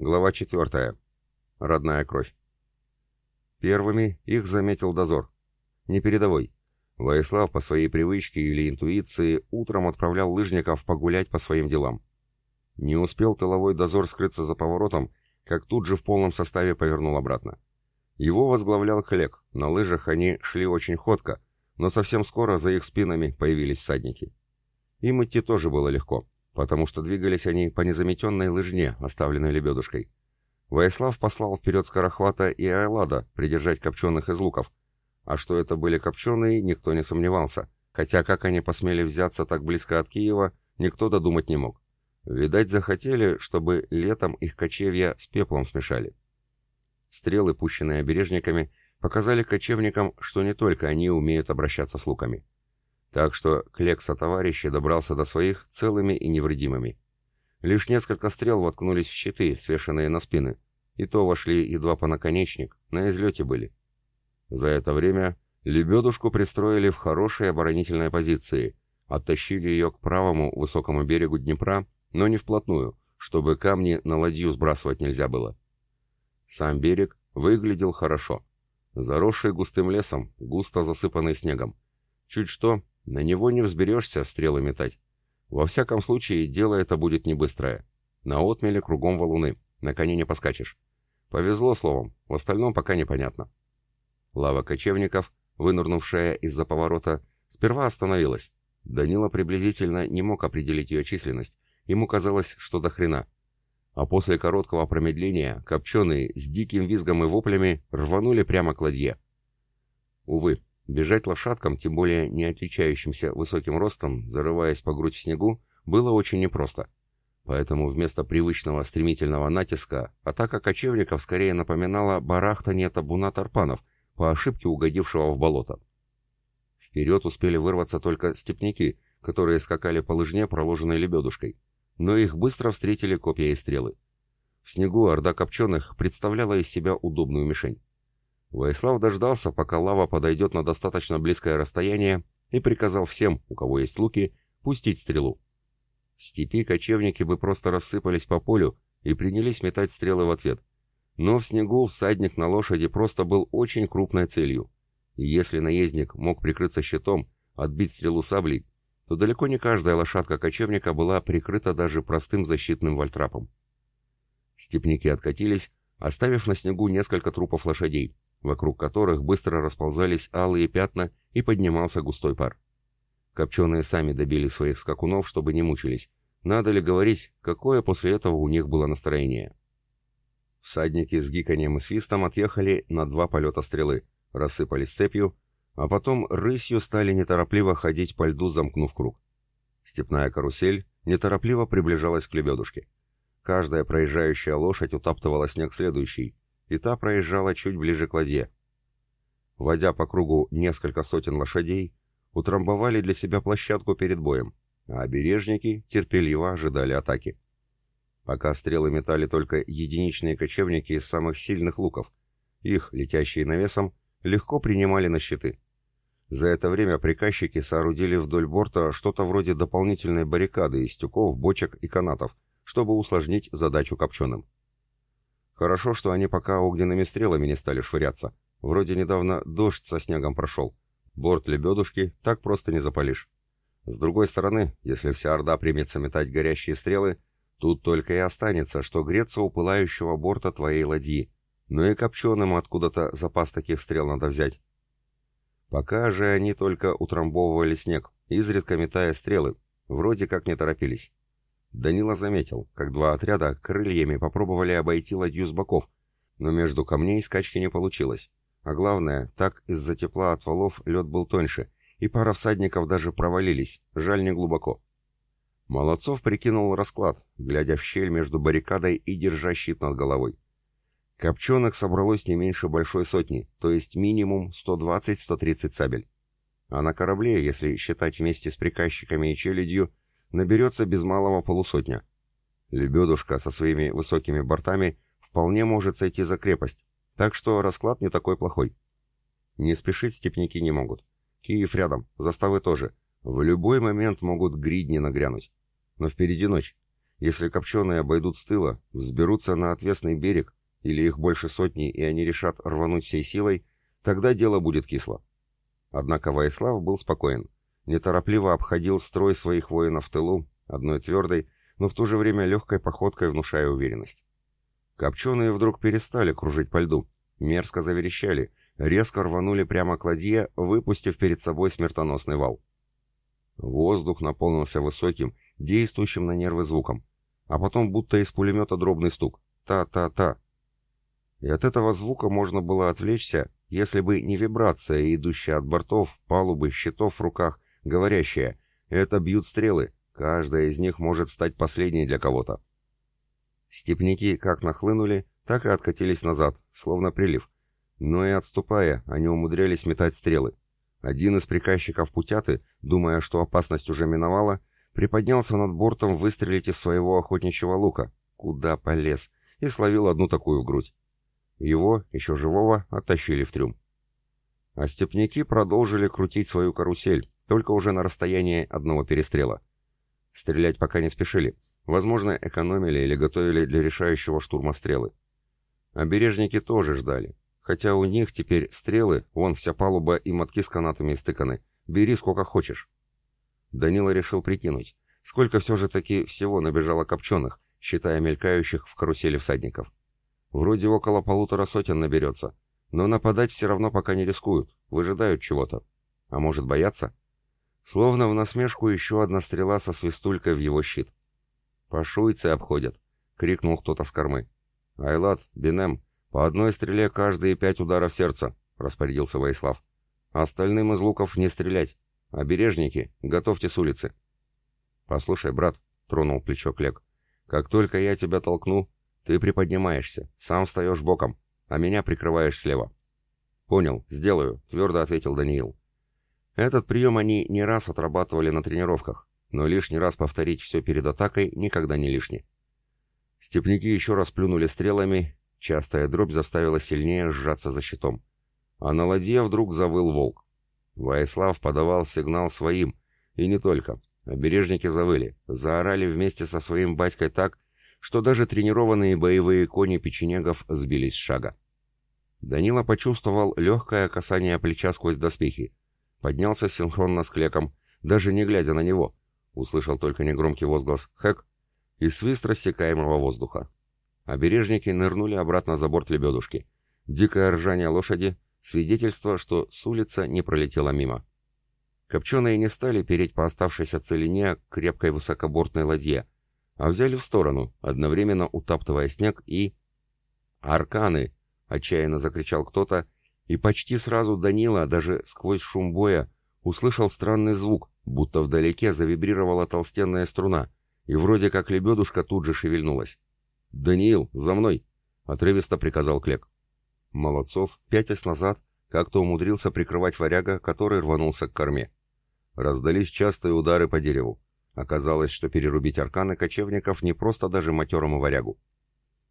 Глава 4. Родная кровь. Первыми их заметил дозор. Не передовой. Воислав по своей привычке или интуиции утром отправлял лыжников погулять по своим делам. Не успел тыловой дозор скрыться за поворотом, как тут же в полном составе повернул обратно. Его возглавлял Хлек, на лыжах они шли очень ходко, но совсем скоро за их спинами появились всадники. Им идти тоже было легко потому что двигались они по незаметенной лыжне, оставленной лебедушкой. Воислав послал вперед Скорохвата и Айлада придержать копченых из луков, а что это были копченые, никто не сомневался, хотя как они посмели взяться так близко от Киева, никто додумать не мог. Видать, захотели, чтобы летом их кочевья с пеплом смешали. Стрелы, пущенные обережниками, показали кочевникам, что не только они умеют обращаться с луками. Так что Клекса товарищи добрался до своих целыми и невредимыми. Лишь несколько стрел воткнулись в щиты, свешенные на спины, и то вошли едва по наконечник, на излете были. За это время лебедушку пристроили в хорошей оборонительной позиции, оттащили ее к правому высокому берегу Днепра, но не вплотную, чтобы камни на ладью сбрасывать нельзя было. Сам берег выглядел хорошо. Заросший густым лесом, густо засыпанный снегом. Чуть что, на него не взберешься стрелы метать. Во всяком случае, дело это будет не быстрое. На отмеле кругом валуны, на коне не поскачешь. Повезло словом, в остальном пока непонятно. Лава кочевников, вынырнувшая из-за поворота, сперва остановилась. Данила приблизительно не мог определить ее численность, ему казалось, что до хрена. А после короткого промедления копченые с диким визгом и воплями рванули прямо к ладье. Увы, Бежать лошадкам, тем более не отличающимся высоким ростом, зарываясь по грудь в снегу, было очень непросто. Поэтому вместо привычного стремительного натиска атака кочевников скорее напоминала барахтание табуна тарпанов, по ошибке угодившего в болото. Вперед успели вырваться только степняки, которые скакали по лыжне, проложенной лебедушкой, но их быстро встретили копья и стрелы. В снегу орда копченых представляла из себя удобную мишень. Воислав дождался, пока лава подойдет на достаточно близкое расстояние, и приказал всем, у кого есть луки, пустить стрелу. В степи кочевники бы просто рассыпались по полю и принялись метать стрелы в ответ. Но в снегу всадник на лошади просто был очень крупной целью. И если наездник мог прикрыться щитом, отбить стрелу саблей, то далеко не каждая лошадка кочевника была прикрыта даже простым защитным вальтрапом. Степники откатились, оставив на снегу несколько трупов лошадей, вокруг которых быстро расползались алые пятна и поднимался густой пар. Копченые сами добили своих скакунов, чтобы не мучились. Надо ли говорить, какое после этого у них было настроение? Всадники с гиканьем и свистом отъехали на два полета стрелы, рассыпались цепью, а потом рысью стали неторопливо ходить по льду, замкнув круг. Степная карусель неторопливо приближалась к лебедушке. Каждая проезжающая лошадь утаптывала снег следующий, и та проезжала чуть ближе к ладье. Водя по кругу несколько сотен лошадей, утрамбовали для себя площадку перед боем, а обережники терпеливо ожидали атаки. Пока стрелы метали только единичные кочевники из самых сильных луков, их, летящие навесом, легко принимали на щиты. За это время приказчики соорудили вдоль борта что-то вроде дополнительной баррикады из тюков, бочек и канатов, чтобы усложнить задачу копченым. Хорошо, что они пока огненными стрелами не стали швыряться. Вроде недавно дождь со снегом прошел. Борт лебедушки так просто не запалишь. С другой стороны, если вся орда примется метать горящие стрелы, тут только и останется, что греться у пылающего борта твоей ладьи. Ну и копченым откуда-то запас таких стрел надо взять. Пока же они только утрамбовывали снег, изредка метая стрелы, вроде как не торопились. Данила заметил, как два отряда крыльями попробовали обойти ладью с боков, но между камней скачки не получилось. А главное, так из-за тепла от валов лед был тоньше, и пара всадников даже провалились, жаль не глубоко. Молодцов прикинул расклад, глядя в щель между баррикадой и держа щит над головой. Копченых собралось не меньше большой сотни, то есть минимум 120-130 сабель. А на корабле, если считать вместе с приказчиками и челядью, наберется без малого полусотня. Лебедушка со своими высокими бортами вполне может сойти за крепость, так что расклад не такой плохой. Не спешить степняки не могут. Киев рядом, заставы тоже. В любой момент могут гридни нагрянуть. Но впереди ночь. Если копченые обойдут с тыла, взберутся на отвесный берег, или их больше сотни, и они решат рвануть всей силой, тогда дело будет кисло. Однако Ваислав был спокоен. Неторопливо обходил строй своих воинов в тылу, одной твердой, но в то же время легкой походкой внушая уверенность. Копченые вдруг перестали кружить по льду, мерзко заверещали, резко рванули прямо к ладье, выпустив перед собой смертоносный вал. Воздух наполнился высоким, действующим на нервы звуком, а потом будто из пулемета дробный стук. Та-та-та. И от этого звука можно было отвлечься, если бы не вибрация, идущая от бортов, палубы, щитов в руках, говорящая «это бьют стрелы, каждая из них может стать последней для кого-то». Степники как нахлынули, так и откатились назад, словно прилив. Но и отступая, они умудрялись метать стрелы. Один из приказчиков Путяты, думая, что опасность уже миновала, приподнялся над бортом выстрелить из своего охотничьего лука, куда полез, и словил одну такую в грудь. Его, еще живого, оттащили в трюм. А степняки продолжили крутить свою карусель, только уже на расстоянии одного перестрела. Стрелять пока не спешили. Возможно, экономили или готовили для решающего штурма стрелы. Обережники тоже ждали. Хотя у них теперь стрелы, вон вся палуба и мотки с канатами истыканы. Бери сколько хочешь. Данила решил прикинуть, сколько все же таки всего набежало копченых, считая мелькающих в карусели всадников. Вроде около полутора сотен наберется, но нападать все равно пока не рискуют, выжидают чего-то. А может бояться? Словно в насмешку еще одна стрела со свистулькой в его щит. «Пошуйцы обходят!» — крикнул кто-то с кормы. «Айлат, Бенем, по одной стреле каждые пять ударов сердца!» — распорядился Ваислав. «Остальным из луков не стрелять. Обережники, готовьте с улицы». «Послушай, брат», — тронул плечо Клек, — «как только я тебя толкну, ты приподнимаешься, сам встаешь боком, а меня прикрываешь слева». «Понял, сделаю», — твердо ответил Даниил. Этот прием они не раз отрабатывали на тренировках, но лишний раз повторить все перед атакой никогда не лишне. Степники еще раз плюнули стрелами, частая дробь заставила сильнее сжаться за щитом. А на ладье вдруг завыл волк. Ваислав подавал сигнал своим, и не только. Обережники завыли, заорали вместе со своим батькой так, что даже тренированные боевые кони печенегов сбились с шага. Данила почувствовал легкое касание плеча сквозь доспехи, Поднялся синхронно с Клеком, даже не глядя на него. Услышал только негромкий возглас «Хэк» и свист рассекаемого воздуха. Обережники нырнули обратно за борт лебедушки. Дикое ржание лошади — свидетельство, что с улицы не пролетела мимо. Копченые не стали переть по оставшейся целине крепкой высокобортной ладье, а взяли в сторону, одновременно утаптывая снег и... «Арканы!» — отчаянно закричал кто-то, и почти сразу Данила, даже сквозь шум боя, услышал странный звук, будто вдалеке завибрировала толстенная струна, и вроде как лебедушка тут же шевельнулась. «Даниил, за мной!» — отрывисто приказал Клек. Молодцов, пятясь назад, как-то умудрился прикрывать варяга, который рванулся к корме. Раздались частые удары по дереву. Оказалось, что перерубить арканы кочевников не просто даже матерому варягу.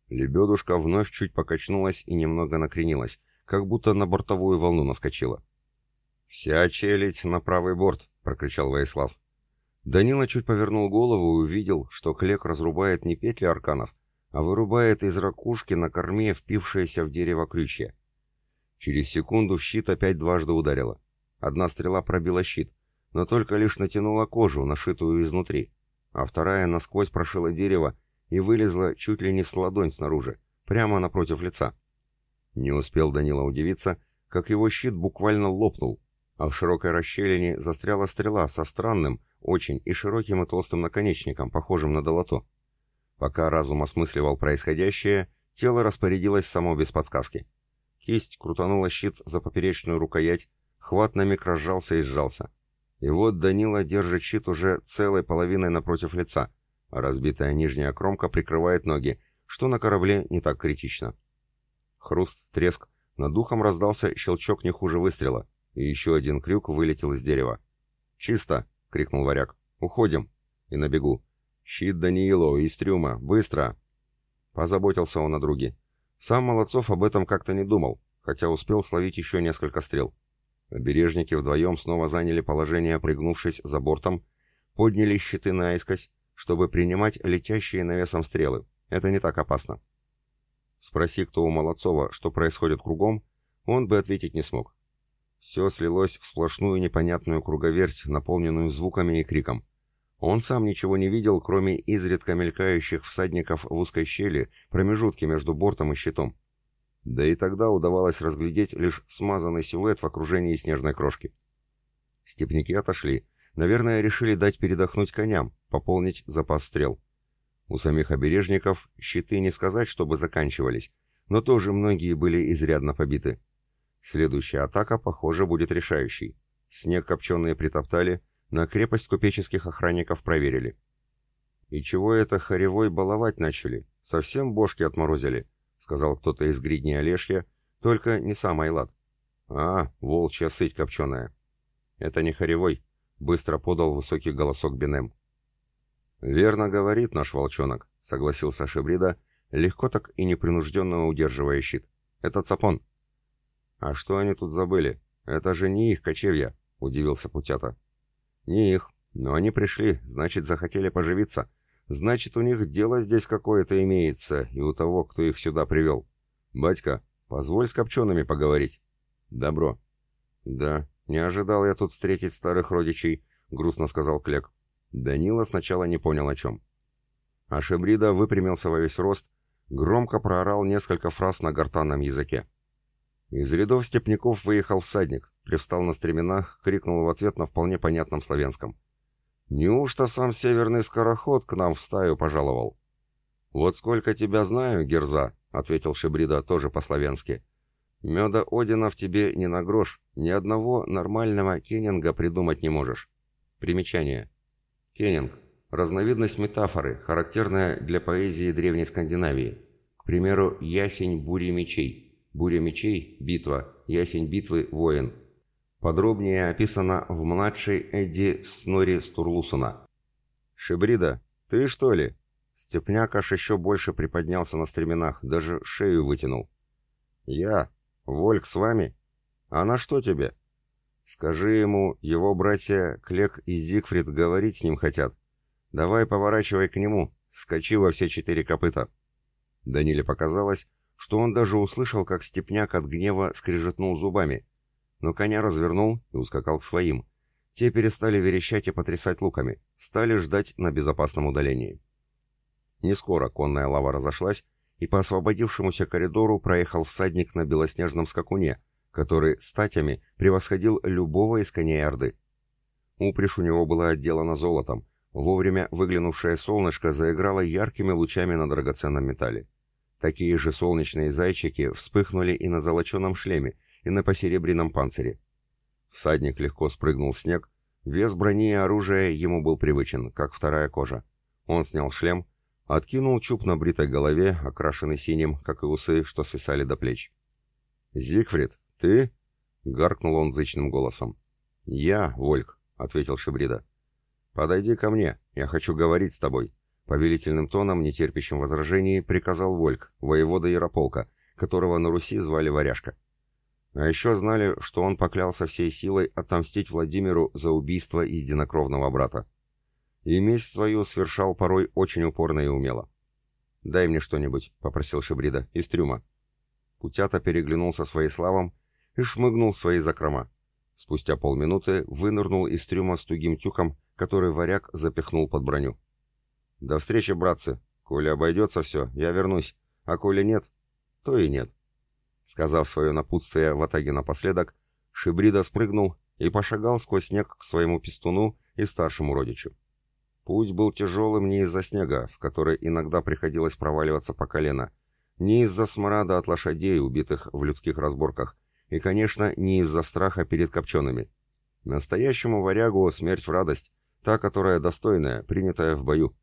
Лебедушка вновь чуть покачнулась и немного накренилась, как будто на бортовую волну наскочила. «Вся челядь на правый борт!» — прокричал Ваислав. Данила чуть повернул голову и увидел, что Клек разрубает не петли арканов, а вырубает из ракушки на корме впившееся в дерево крючья. Через секунду в щит опять дважды ударило. Одна стрела пробила щит, но только лишь натянула кожу, нашитую изнутри, а вторая насквозь прошила дерево и вылезла чуть ли не с ладонь снаружи, прямо напротив лица. Не успел Данила удивиться, как его щит буквально лопнул, а в широкой расщелине застряла стрела со странным, очень и широким и толстым наконечником, похожим на долото. Пока разум осмысливал происходящее, тело распорядилось само без подсказки. Кисть крутанула щит за поперечную рукоять, хват на миг разжался и сжался. И вот Данила держит щит уже целой половиной напротив лица, а разбитая нижняя кромка прикрывает ноги, что на корабле не так критично. Хруст, треск. Над духом раздался щелчок не хуже выстрела, и еще один крюк вылетел из дерева. «Чисто!» — крикнул варяг. «Уходим!» И на бегу. «Щит Даниилу, из трюма! Быстро!» Позаботился он о друге. Сам Молодцов об этом как-то не думал, хотя успел словить еще несколько стрел. Обережники вдвоем снова заняли положение, пригнувшись за бортом, подняли щиты наискось, чтобы принимать летящие навесом стрелы. Это не так опасно. Спроси кто у Молодцова, что происходит кругом, он бы ответить не смог. Все слилось в сплошную непонятную круговерть, наполненную звуками и криком. Он сам ничего не видел, кроме изредка мелькающих всадников в узкой щели, промежутки между бортом и щитом. Да и тогда удавалось разглядеть лишь смазанный силуэт в окружении снежной крошки. Степники отошли. Наверное, решили дать передохнуть коням, пополнить запас стрел. У самих обережников щиты не сказать, чтобы заканчивались, но тоже многие были изрядно побиты. Следующая атака, похоже, будет решающей. Снег копченые притоптали, на крепость купеческих охранников проверили. «И чего это хоревой баловать начали? Совсем бошки отморозили», — сказал кто-то из гридни Олешья, только не сам Айлат. «А, волчья сыть копченая». «Это не хоревой», — быстро подал высокий голосок Бенем. «Верно говорит наш волчонок», — согласился Шебрида, легко так и непринужденно удерживая щит. «Это Цапон». «А что они тут забыли? Это же не их кочевья», — удивился Путята. «Не их, но они пришли, значит, захотели поживиться. Значит, у них дело здесь какое-то имеется, и у того, кто их сюда привел. Батька, позволь с копчеными поговорить». «Добро». «Да, не ожидал я тут встретить старых родичей», — грустно сказал Клек. Данила сначала не понял о чем. А Шебрида выпрямился во весь рост, громко проорал несколько фраз на гортанном языке. Из рядов степняков выехал всадник, привстал на стременах, крикнул в ответ на вполне понятном славянском. «Неужто сам северный скороход к нам в стаю пожаловал?» «Вот сколько тебя знаю, Герза», — ответил Шебрида тоже по-славянски. «Меда Одина в тебе не на грош, ни одного нормального кеннинга придумать не можешь». Примечание. Кеннинг – разновидность метафоры, характерная для поэзии Древней Скандинавии. К примеру, «Ясень бури мечей». Буря мечей – битва, ясень битвы – воин. Подробнее описано в младшей Эдди Снори Стурлусона. «Шибрида, ты что ли?» Степняк аж еще больше приподнялся на стременах, даже шею вытянул. «Я? Вольк с вами? А на что тебе?» Скажи ему, его братья Клек и Зигфрид говорить с ним хотят. Давай поворачивай к нему, скачи во все четыре копыта. Даниле показалось, что он даже услышал, как степняк от гнева скрежетнул зубами, но коня развернул и ускакал к своим. Те перестали верещать и потрясать луками, стали ждать на безопасном удалении. Не скоро конная лава разошлась, и по освободившемуся коридору проехал всадник на белоснежном скакуне, который статями превосходил любого из коней Орды. Упряжь у него была отделана золотом, вовремя выглянувшее солнышко заиграло яркими лучами на драгоценном металле. Такие же солнечные зайчики вспыхнули и на золоченом шлеме, и на посеребряном панцире. Всадник легко спрыгнул в снег, вес брони и оружия ему был привычен, как вторая кожа. Он снял шлем, откинул чуб на бритой голове, окрашенный синим, как и усы, что свисали до плеч. «Зигфрид, «Ты?» — гаркнул он зычным голосом. «Я, Вольк», — ответил Шибрида. «Подойди ко мне, я хочу говорить с тобой», — повелительным тоном, нетерпящим возражений, приказал Вольк, воевода Ярополка, которого на Руси звали Варяжка. А еще знали, что он поклялся всей силой отомстить Владимиру за убийство единокровного брата. И месть свою совершал порой очень упорно и умело. «Дай мне что-нибудь», — попросил Шибрида, — «из трюма». Путята переглянулся своей славом и шмыгнул в свои закрома. Спустя полминуты вынырнул из трюма с тугим тюком, который варяг запихнул под броню. «До встречи, братцы! Коли обойдется все, я вернусь, а коли нет, то и нет». Сказав свое напутствие в атаге напоследок, Шибрида спрыгнул и пошагал сквозь снег к своему пестуну и старшему родичу. Путь был тяжелым не из-за снега, в который иногда приходилось проваливаться по колено, не из-за смрада от лошадей, убитых в людских разборках, и, конечно, не из-за страха перед копчеными. Настоящему варягу смерть в радость, та, которая достойная, принятая в бою.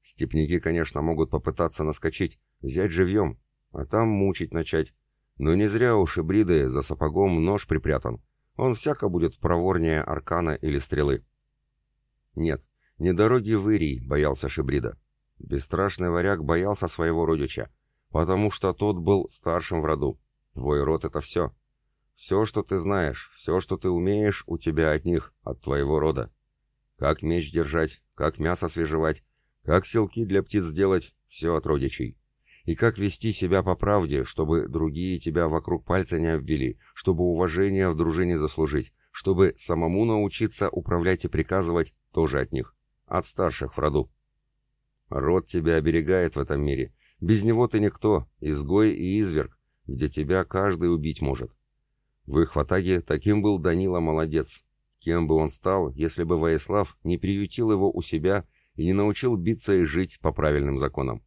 Степники, конечно, могут попытаться наскочить, взять живьем, а там мучить начать. Но не зря у Шибриды за сапогом нож припрятан. Он всяко будет проворнее аркана или стрелы. Нет, не дороги в Ирий боялся Шибрида. Бесстрашный варяг боялся своего родича, потому что тот был старшим в роду. Твой род — это все. Все, что ты знаешь, все, что ты умеешь, у тебя от них, от твоего рода. Как меч держать, как мясо свежевать, Как селки для птиц сделать, все от родичей. И как вести себя по правде, чтобы другие тебя вокруг пальца не обвели, чтобы уважение в дружине заслужить, чтобы самому научиться управлять и приказывать тоже от них, от старших в роду. Род тебя оберегает в этом мире. Без него ты никто, изгой и изверг, где тебя каждый убить может. В их ватаге таким был Данила молодец. Кем бы он стал, если бы Воислав не приютил его у себя и не научил биться и жить по правильным законам.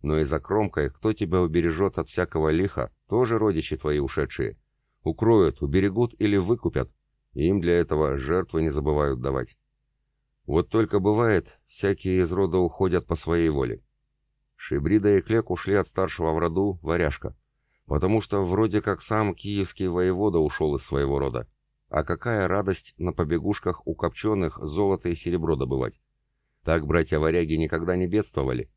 Но и за кромкой, кто тебя убережет от всякого лиха, тоже родичи твои ушедшие. Укроют, уберегут или выкупят. И им для этого жертвы не забывают давать. Вот только бывает, всякие из рода уходят по своей воле. Шибрида и Клек ушли от старшего в роду варяжка, потому что вроде как сам киевский воевода ушел из своего рода. А какая радость на побегушках у копченых золото и серебро добывать. Так братья-варяги никогда не бедствовали.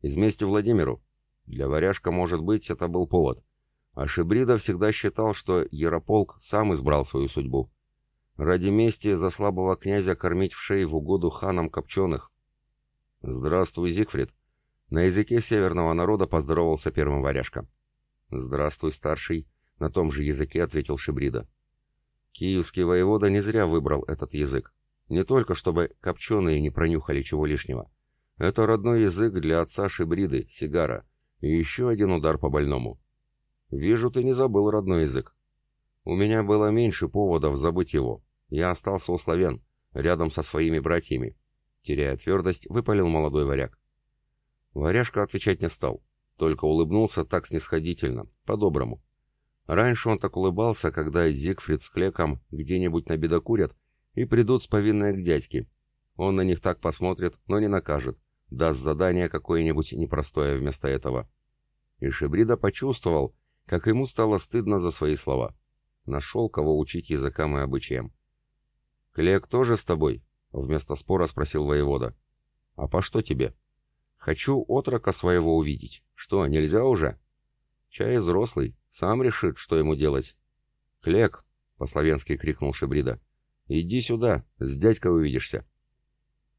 Из мести Владимиру. Для варяжка, может быть, это был повод. А Шибрида всегда считал, что Ярополк сам избрал свою судьбу. Ради мести за слабого князя кормить в шеи в угоду ханам копченых. «Здравствуй, Зигфрид!» На языке северного народа поздоровался первым варяжка. «Здравствуй, старший!» На том же языке ответил Шибрида. Киевский воевода не зря выбрал этот язык. Не только чтобы копченые не пронюхали чего лишнего. Это родной язык для отца Шибриды, Сигара, и еще один удар по больному. Вижу, ты не забыл родной язык. У меня было меньше поводов забыть его. Я остался у славян, рядом со своими братьями. Теряя твердость, выпалил молодой варяг. Варяжка отвечать не стал, только улыбнулся так снисходительно, по-доброму. Раньше он так улыбался, когда Зигфрид с Клеком где-нибудь набедокурят и придут с повинной к дядьке. Он на них так посмотрит, но не накажет, даст задание какое-нибудь непростое вместо этого. И Шибрида почувствовал, как ему стало стыдно за свои слова. Нашел, кого учить языкам и обычаям. «Клек тоже с тобой?» — вместо спора спросил воевода. «А по что тебе?» «Хочу отрока своего увидеть. Что, нельзя уже?» «Чай взрослый, сам решит, что ему делать». «Клек!» — по-словенски крикнул Шибрида. «Иди сюда, с дядькой увидишься».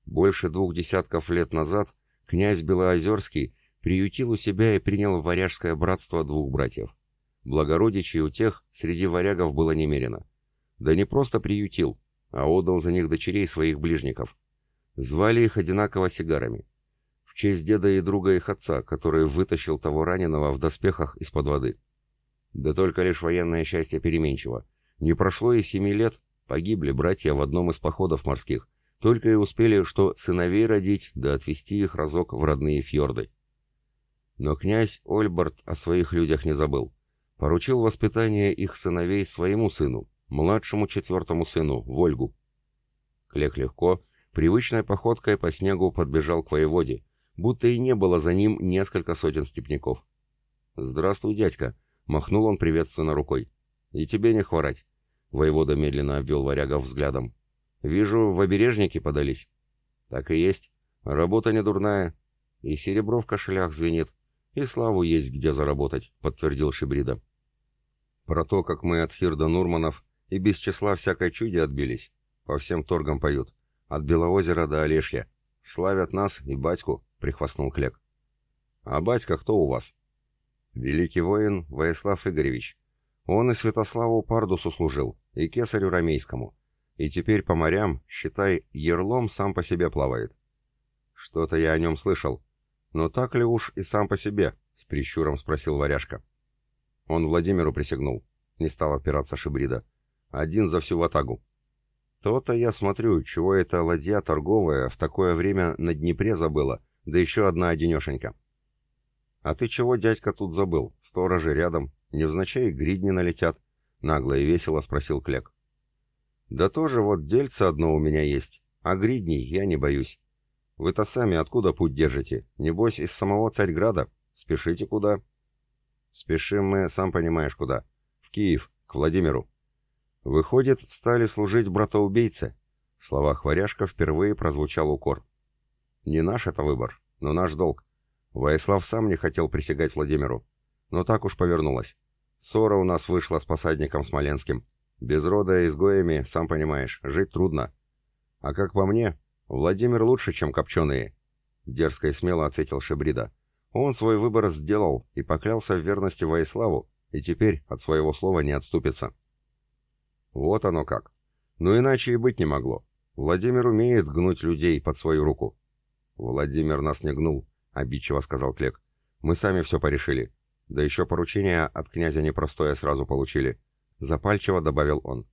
Больше двух десятков лет назад князь Белоозерский приютил у себя и принял в варяжское братство двух братьев. Благородичей у тех среди варягов было немерено. Да не просто приютил, а отдал за них дочерей своих ближников. Звали их одинаково сигарами. Честь деда и друга их отца, который вытащил того раненого в доспехах из-под воды. Да только лишь военное счастье переменчиво. Не прошло и семи лет, Погибли братья в одном из походов морских, только и успели, что сыновей родить, да отвезти их разок в родные фьорды. Но князь Ольберт о своих людях не забыл. Поручил воспитание их сыновей своему сыну, младшему четвертому сыну, Вольгу. Клек легко, привычной походкой по снегу подбежал к воеводе, будто и не было за ним несколько сотен степняков. «Здравствуй, дядька!» — махнул он приветственно рукой. «И тебе не хворать. Воевода медленно обвел варягов взглядом. «Вижу, в обережники подались». «Так и есть. Работа не дурная. И серебро в кошелях звенит. И славу есть где заработать», — подтвердил Шибрида. «Про то, как мы от Хирда Нурманов и без числа всякой чуди отбились. По всем торгам поют. От Белоозера до Олешья. Славят нас и батьку», — прихвастнул Клек. «А батька кто у вас?» «Великий воин Воислав Игоревич. Он и Святославу Пардусу служил, и кесарю Ромейскому. И теперь по морям, считай, ерлом сам по себе плавает. Что-то я о нем слышал. Но так ли уж и сам по себе? С прищуром спросил варяжка. Он Владимиру присягнул. Не стал отпираться Шибрида. Один за всю ватагу. То-то я смотрю, чего эта ладья торговая в такое время на Днепре забыла, да еще одна одинешенька. А ты чего, дядька, тут забыл? Сторожи рядом, Невзначай гридни налетят, — нагло и весело спросил Клек. Да тоже вот дельце одно у меня есть, а гридней я не боюсь. Вы-то сами откуда путь держите? Небось, из самого Царьграда? Спешите куда? Спешим мы, сам понимаешь, куда. В Киев, к Владимиру. Выходит, стали служить братоубийце. В словах варяжка впервые прозвучал укор. Не наш это выбор, но наш долг. Воислав сам не хотел присягать Владимиру. Но так уж повернулось. Ссора у нас вышла с посадником Смоленским. Без рода и изгоями, сам понимаешь, жить трудно. А как по мне, Владимир лучше, чем Копченые. — дерзко и смело ответил Шебрида. «Он свой выбор сделал и поклялся в верности Воиславу, и теперь от своего слова не отступится». «Вот оно как. Но иначе и быть не могло. Владимир умеет гнуть людей под свою руку». «Владимир нас не гнул», — обидчиво сказал Клек. «Мы сами все порешили. Да еще поручение от князя непростое сразу получили», — запальчиво добавил он.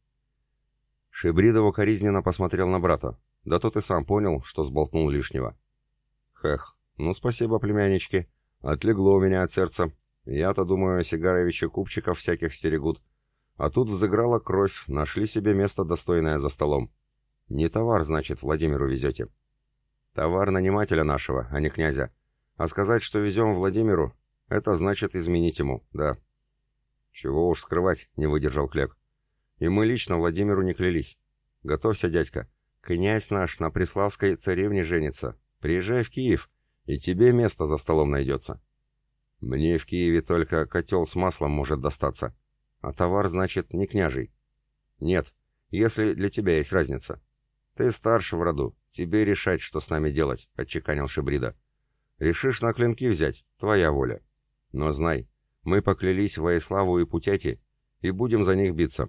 Шибридов укоризненно посмотрел на брата. Да тот и сам понял, что сболтнул лишнего. «Хех, ну спасибо, племяннички. Отлегло у меня от сердца. Я-то думаю, Сигаровича купчиков всяких стерегут. А тут взыграла кровь, нашли себе место достойное за столом. Не товар, значит, Владимиру везете. Товар нанимателя нашего, а не князя. А сказать, что везем Владимиру, это значит изменить ему, да. Чего уж скрывать, не выдержал Клек. И мы лично Владимиру не клялись. Готовься, дядька. Князь наш на Преславской царевне женится. Приезжай в Киев, и тебе место за столом найдется. Мне в Киеве только котел с маслом может достаться. А товар, значит, не княжий. Нет, если для тебя есть разница. Ты старше в роду, тебе решать, что с нами делать, отчеканил Шибрида. Решишь на клинки взять, твоя воля. Но знай, мы поклялись Воиславу и Путяти, и будем за них биться.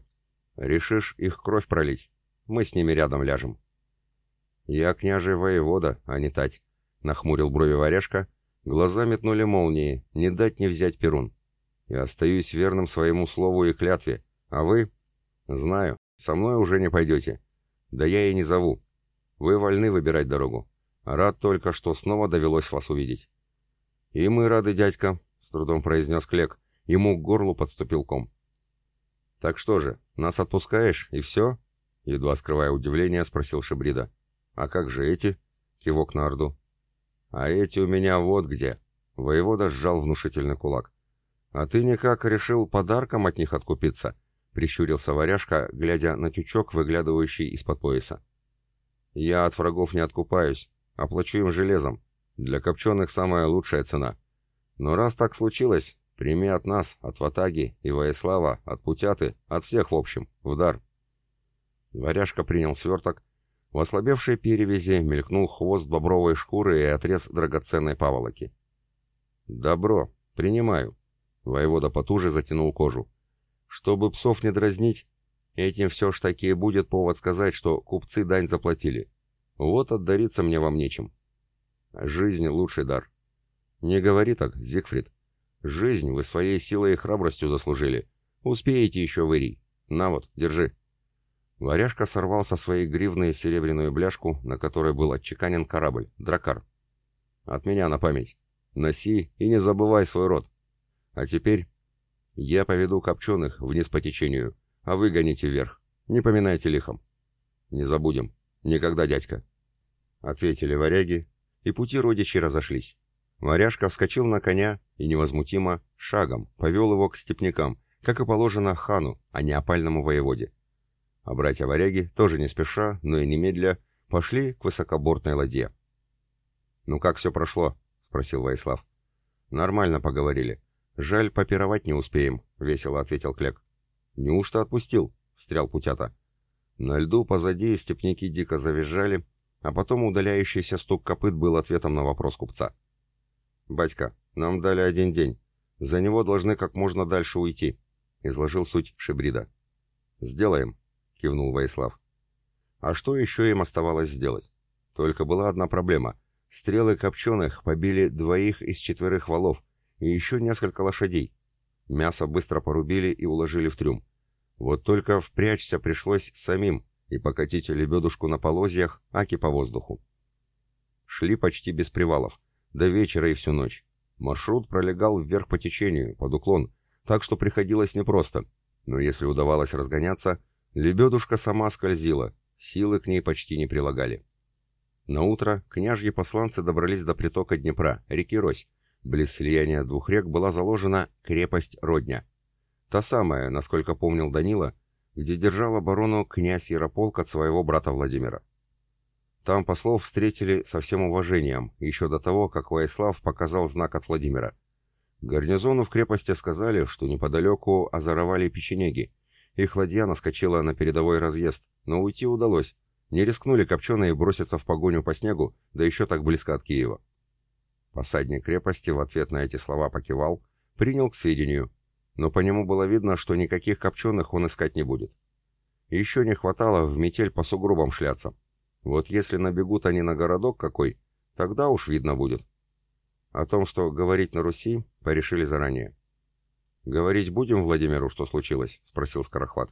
Решишь их кровь пролить, мы с ними рядом ляжем. Я княжий воевода, а не тать, нахмурил брови варяжка, глаза метнули молнии, не дать не взять Перун. Я остаюсь верным своему слову и клятве, а вы... Знаю, со мной уже не пойдете. Да я и не зову. Вы вольны выбирать дорогу. Рад только, что снова довелось вас увидеть. И мы рады, дядька, с трудом произнес Клек. Ему к горлу подступил ком. Так что же, нас отпускаешь, и все? Едва скрывая удивление, спросил Шибрида. А как же эти? Кивок на Орду. А эти у меня вот где. Воевода сжал внушительный кулак. «А ты никак решил подарком от них откупиться?» — прищурился варяжка, глядя на тючок, выглядывающий из-под пояса. «Я от врагов не откупаюсь, оплачу им железом. Для копченых самая лучшая цена. Но раз так случилось, прими от нас, от Ватаги и Воислава, от Путяты, от всех в общем, в дар». Варяжка принял сверток. В ослабевшей перевязи мелькнул хвост бобровой шкуры и отрез драгоценной паволоки. «Добро, принимаю», Воевода потуже затянул кожу. Чтобы псов не дразнить, этим все ж таки будет повод сказать, что купцы дань заплатили. Вот отдариться мне вам нечем. Жизнь — лучший дар. Не говори так, Зигфрид. Жизнь вы своей силой и храбростью заслужили. Успеете еще выри. На вот, держи. Варяжка сорвал со своей гривны серебряную бляшку, на которой был отчеканен корабль, дракар. От меня на память. Носи и не забывай свой род. А теперь я поведу копченых вниз по течению, а вы гоните вверх. Не поминайте лихом. Не забудем. Никогда, дядька. Ответили варяги, и пути родичей разошлись. Варяжка вскочил на коня и невозмутимо, шагом, повел его к степнякам, как и положено хану, а не опальному воеводе. А братья-варяги, тоже не спеша, но и немедля, пошли к высокобортной ладье. «Ну как все прошло?» — спросил Ваислав. «Нормально поговорили. «Жаль, попировать не успеем», — весело ответил Клек. «Неужто отпустил?» — встрял Путята. На льду позади степняки дико завизжали, а потом удаляющийся стук копыт был ответом на вопрос купца. «Батька, нам дали один день. За него должны как можно дальше уйти», — изложил суть Шибрида. «Сделаем», — кивнул Ваислав. А что еще им оставалось сделать? Только была одна проблема. Стрелы копченых побили двоих из четверых валов, и еще несколько лошадей. Мясо быстро порубили и уложили в трюм. Вот только впрячься пришлось самим и покатить лебедушку на полозьях, аки по воздуху. Шли почти без привалов, до вечера и всю ночь. Маршрут пролегал вверх по течению, под уклон, так что приходилось непросто, но если удавалось разгоняться, лебедушка сама скользила, силы к ней почти не прилагали. На утро княжьи посланцы добрались до притока Днепра, реки Рось, Близ слияния двух рек была заложена крепость Родня. Та самая, насколько помнил Данила, где держал оборону князь Ярополк от своего брата Владимира. Там послов встретили со всем уважением, еще до того, как Ваислав показал знак от Владимира. Гарнизону в крепости сказали, что неподалеку озоровали печенеги. Их ладья наскочила на передовой разъезд, но уйти удалось. Не рискнули копченые броситься в погоню по снегу, да еще так близко от Киева. Посадник крепости в ответ на эти слова покивал, принял к сведению, но по нему было видно, что никаких копченых он искать не будет. Еще не хватало в метель по сугробам шляться. Вот если набегут они на городок какой, тогда уж видно будет. О том, что говорить на Руси, порешили заранее. «Говорить будем Владимиру, что случилось?» — спросил Скорохват.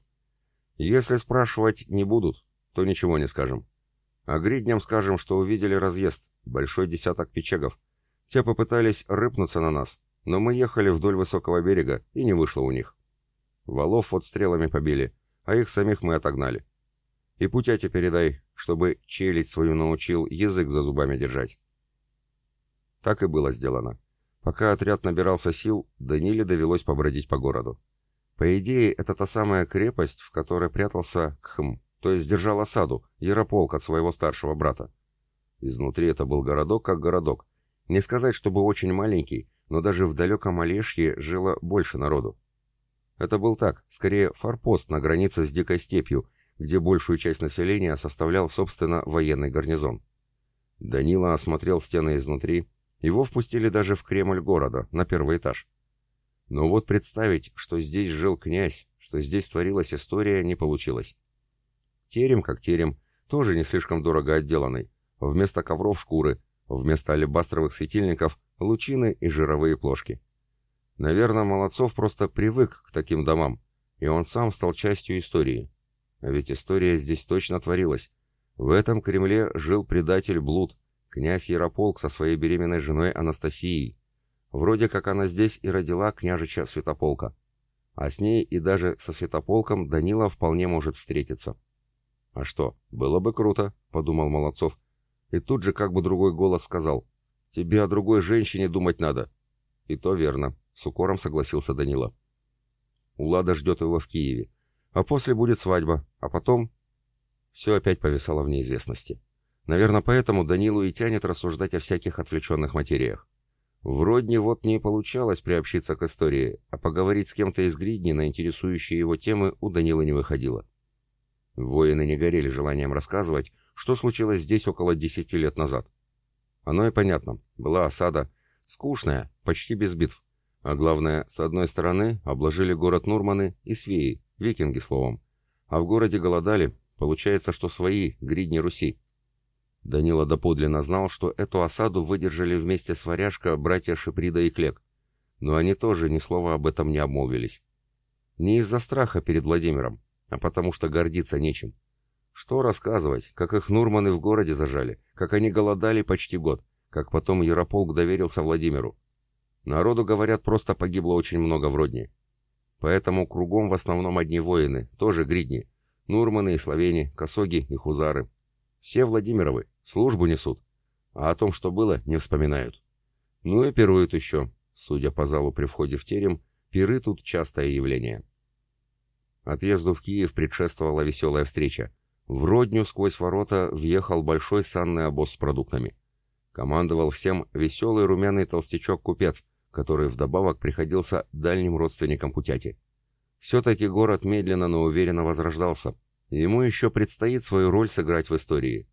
«Если спрашивать не будут, то ничего не скажем. А гридням скажем, что увидели разъезд, большой десяток печегов. Те попытались рыпнуться на нас, но мы ехали вдоль высокого берега, и не вышло у них. Валов вот стрелами побили, а их самих мы отогнали. И путяте передай, чтобы челядь свою научил язык за зубами держать. Так и было сделано. Пока отряд набирался сил, Даниле довелось побродить по городу. По идее, это та самая крепость, в которой прятался Кхм, то есть держал осаду, Ярополк от своего старшего брата. Изнутри это был городок как городок. Не сказать, чтобы очень маленький, но даже в далеком Олешье жило больше народу. Это был так, скорее форпост на границе с Дикой степью, где большую часть населения составлял, собственно, военный гарнизон. Данила осмотрел стены изнутри, его впустили даже в Кремль города, на первый этаж. Но вот представить, что здесь жил князь, что здесь творилась история, не получилось. Терем как терем, тоже не слишком дорого отделанный. Вместо ковров шкуры, вместо алебастровых светильников лучины и жировые плошки. Наверное, Молодцов просто привык к таким домам, и он сам стал частью истории. А ведь история здесь точно творилась. В этом Кремле жил предатель Блуд, князь Ярополк со своей беременной женой Анастасией. Вроде как она здесь и родила княжича Святополка. А с ней и даже со Святополком Данила вполне может встретиться. «А что, было бы круто», — подумал Молодцов. И тут же как бы другой голос сказал. «Тебе о другой женщине думать надо». «И то верно», — с укором согласился Данила. Улада ждет его в Киеве. А после будет свадьба, а потом... Все опять повисало в неизвестности. Наверное, поэтому Данилу и тянет рассуждать о всяких отвлеченных материях. Вроде вот не получалось приобщиться к истории, а поговорить с кем-то из Гридни на интересующие его темы у Данила не выходило. Воины не горели желанием рассказывать, что случилось здесь около десяти лет назад. Оно и понятно. Была осада. Скучная, почти без битв. А главное, с одной стороны, обложили город Нурманы и Свеи, викинги словом. А в городе голодали, получается, что свои, гридни Руси. Данила доподлинно знал, что эту осаду выдержали вместе с варяжка братья Шиприда и Клек. Но они тоже ни слова об этом не обмолвились. Не из-за страха перед Владимиром, а потому что гордиться нечем. Что рассказывать, как их Нурманы в городе зажали, как они голодали почти год, как потом Ярополк доверился Владимиру. Народу, говорят, просто погибло очень много в Родне. Поэтому кругом в основном одни воины, тоже гридни. Нурманы и Словени, Косоги и Хузары. Все Владимировы, службу несут. А о том, что было, не вспоминают. Ну и пируют еще. Судя по залу при входе в терем, пиры тут частое явление. Отъезду в Киев предшествовала веселая встреча. В Родню сквозь ворота въехал большой санный обоз с продуктами. Командовал всем веселый румяный толстячок-купец, который вдобавок приходился дальним родственникам Путяти. Все-таки город медленно, но уверенно возрождался. Ему еще предстоит свою роль сыграть в истории.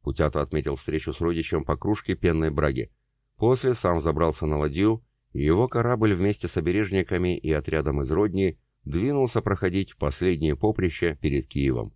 Путята отметил встречу с родичем по кружке пенной браги. После сам забрался на ладью, и его корабль вместе с обережниками и отрядом из Родни двинулся проходить последнее поприще перед Киевом.